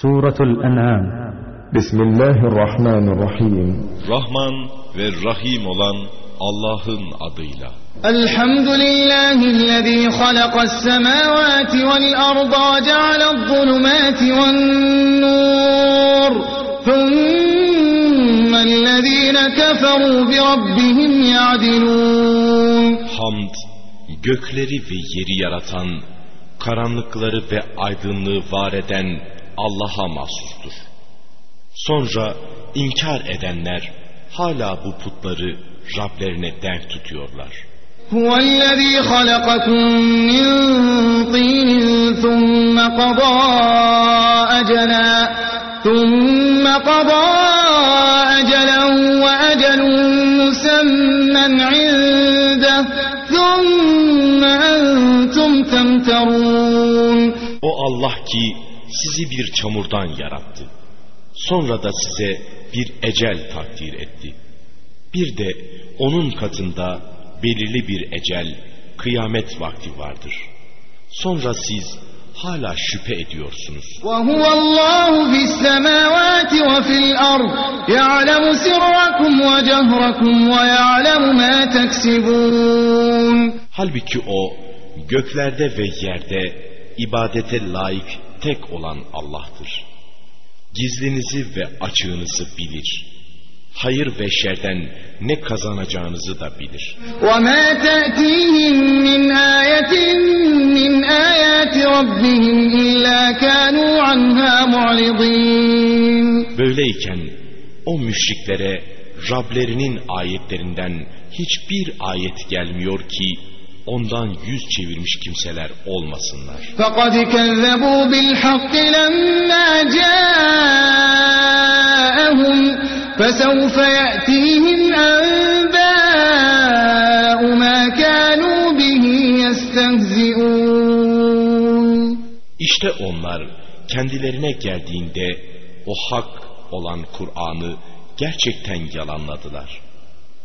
سورة الأنعام بسم الله الرحمن الرحيم Rahman ve Rahim olan Allah'ın adıyla. الحمد لله الذي خلق السماوات والأرض وجعل الظلمات والنور ثم الذين كفروا بربهم يعدلون Hamd, gökleri ve yeri yaratan, karanlıkları ve aydınlığı var eden Allah'a mahsustur. Sonra inkar edenler hala bu putları Rablerine denk tutuyorlar. Huvellezî halakakum min tînin thumme qadâ ecelâ thumme qadâ ecelâ ve ecelun musemmen indeh thumme entum temterûn. O Allah ki sizi bir çamurdan yarattı. Sonra da size bir ecel takdir etti. Bir de onun katında belirli bir ecel, kıyamet vakti vardır. Sonra siz hala şüphe ediyorsunuz. وهو الله في السماوات وفي الأرض يعلم سركم وجهركم ويعلم ما تكسبون Halbuki o göklerde ve yerde ibadete layık tek olan Allah'tır. Gizlinizi ve açığınızı bilir. Hayır ve şerden ne kazanacağınızı da bilir. وما تأتيهم من آية من آيات ربهم إلا كانوا عنها معرضين Böyleyken o müşriklere Rablerinin ayetlerinden hiçbir ayet gelmiyor ki ondan yüz çevirmiş kimseler olmasınlar. فقد كذبوا بالحق لما جاءهم فسوف يأتيهم أنباء ما كانوا به يستهزئون İşte onlar kendilerine geldiğinde o hak olan Kur'an'ı gerçekten yalanladılar.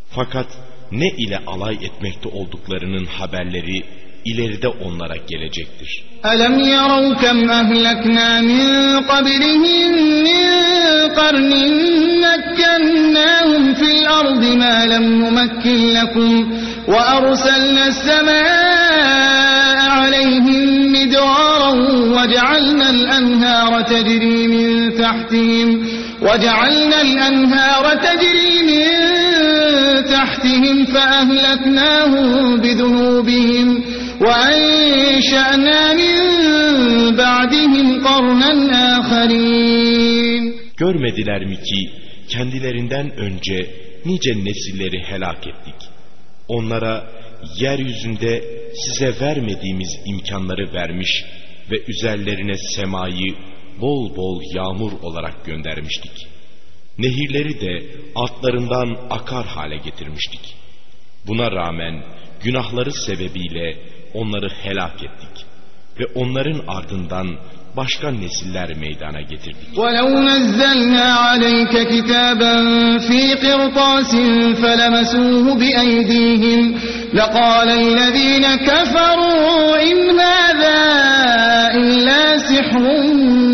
Fakat ne ile alay etmekte olduklarının haberleri ileride onlara gelecektir. Elem yarav kem ehlekna min qablihim min qarnin mekkennahum fil ardi ma lem numekkin lekum ve arsalna semâ'a aleyhim midvaran ve cealna el-enhâra tecrî min tahtihim ve cealna el-enhâra tecrî min تحتهم فأهلكناهم بذنوبهم وأنشأنا من بعدهم قرنا آخرين Görmediler mi ki kendilerinden önce nice nesilleri helak ettik. Onlara yeryüzünde size vermediğimiz imkanları vermiş ve üzerlerine semayı bol bol yağmur olarak göndermiştik. Nehirleri de altlarından akar hale getirmiştik. Buna rağmen günahları sebebiyle onları helak ettik ve onların ardından başka nesiller meydana getirdik. ولو نزلنا عليك كتابا في قرطاس فلمسوه بأيديهم لقال الذين كفروا إن هذا إلا سحر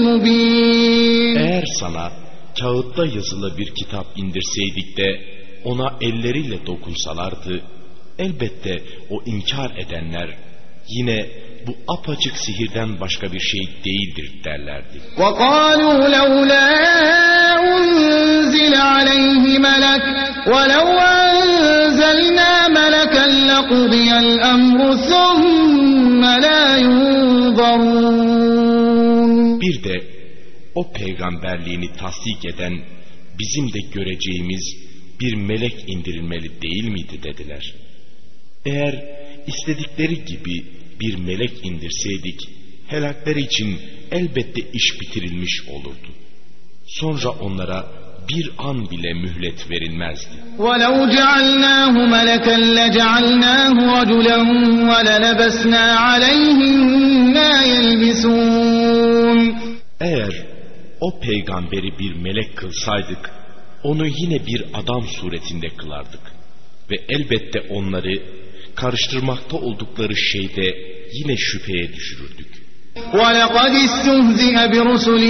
مبين Eğer sana kağıtta yazılı bir kitap indirseydik de ona elleriyle dokunsalardı, elbette o inkar edenler yine bu apaçık sihirden başka bir şey değildir derlerdi. وقالوا لولا أنزل عليه ملك ولو أنزلنا ملكا لقضي الأمر ثم لا ينظرون Bir de o peygamberliğini tasdik eden bizim de göreceğimiz bir melek indirilmeli değil miydi dediler. Eğer istedikleri gibi bir melek indirseydik helakleri için elbette iş bitirilmiş olurdu. Sonra onlara bir an bile mühlet verilmezdi. ولو جعلناه ملكا لجعلناه رجلا وللبسنا عليهم ما يلبسون Eğer o peygamberi bir melek kılsaydık onu yine bir adam suretinde kılardık ve elbette onları karıştırmakta oldukları şeyde yine şüpheye düşürürdük. ولقد استهزئ برسل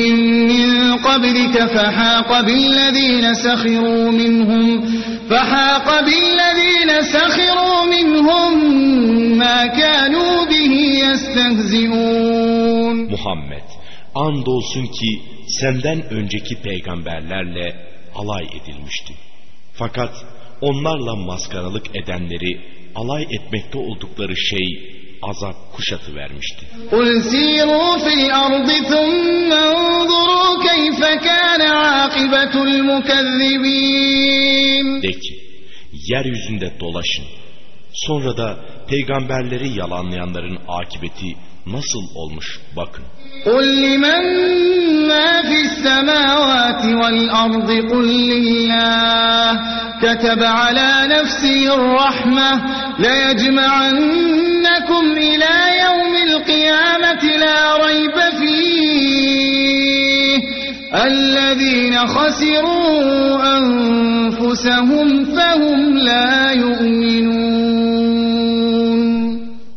من قبلك فحاق بالذين سخروا منهم فحاق بالذين سخروا منهم ما كانوا به يستهزئون Muhammed, andolsun ki senden önceki peygamberlerle alay edilmişti. Fakat onlarla maskaralık edenleri alay etmekte oldukları şey azap kuşatı vermişti. قل سيروا في الأرض ثم انظروا كيف كان عاقبة المكذبين De ki, yeryüzünde dolaşın. Sonra da peygamberleri yalanlayanların akıbeti nasıl olmuş bakın. قل لمن ما في السماوات والأرض قل لله كتب على نفسه الرحمة ليجمعنكم إلى يوم القيامة لا ريب فيه الذين خسروا أنفسهم فهم لا يؤمنون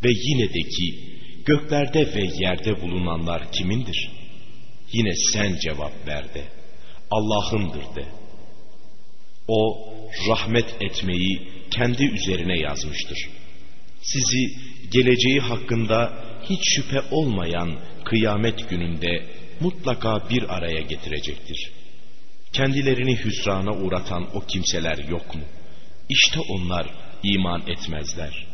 Ve yine de ki, göklerde ve yerde bulunanlar kimindir? Yine sen cevap ver de, Allah'ındır de. O, rahmet etmeyi kendi üzerine yazmıştır. Sizi geleceği hakkında hiç şüphe olmayan kıyamet gününde mutlaka bir araya getirecektir. Kendilerini hüsrana uğratan o kimseler yok mu? İşte onlar iman etmezler.''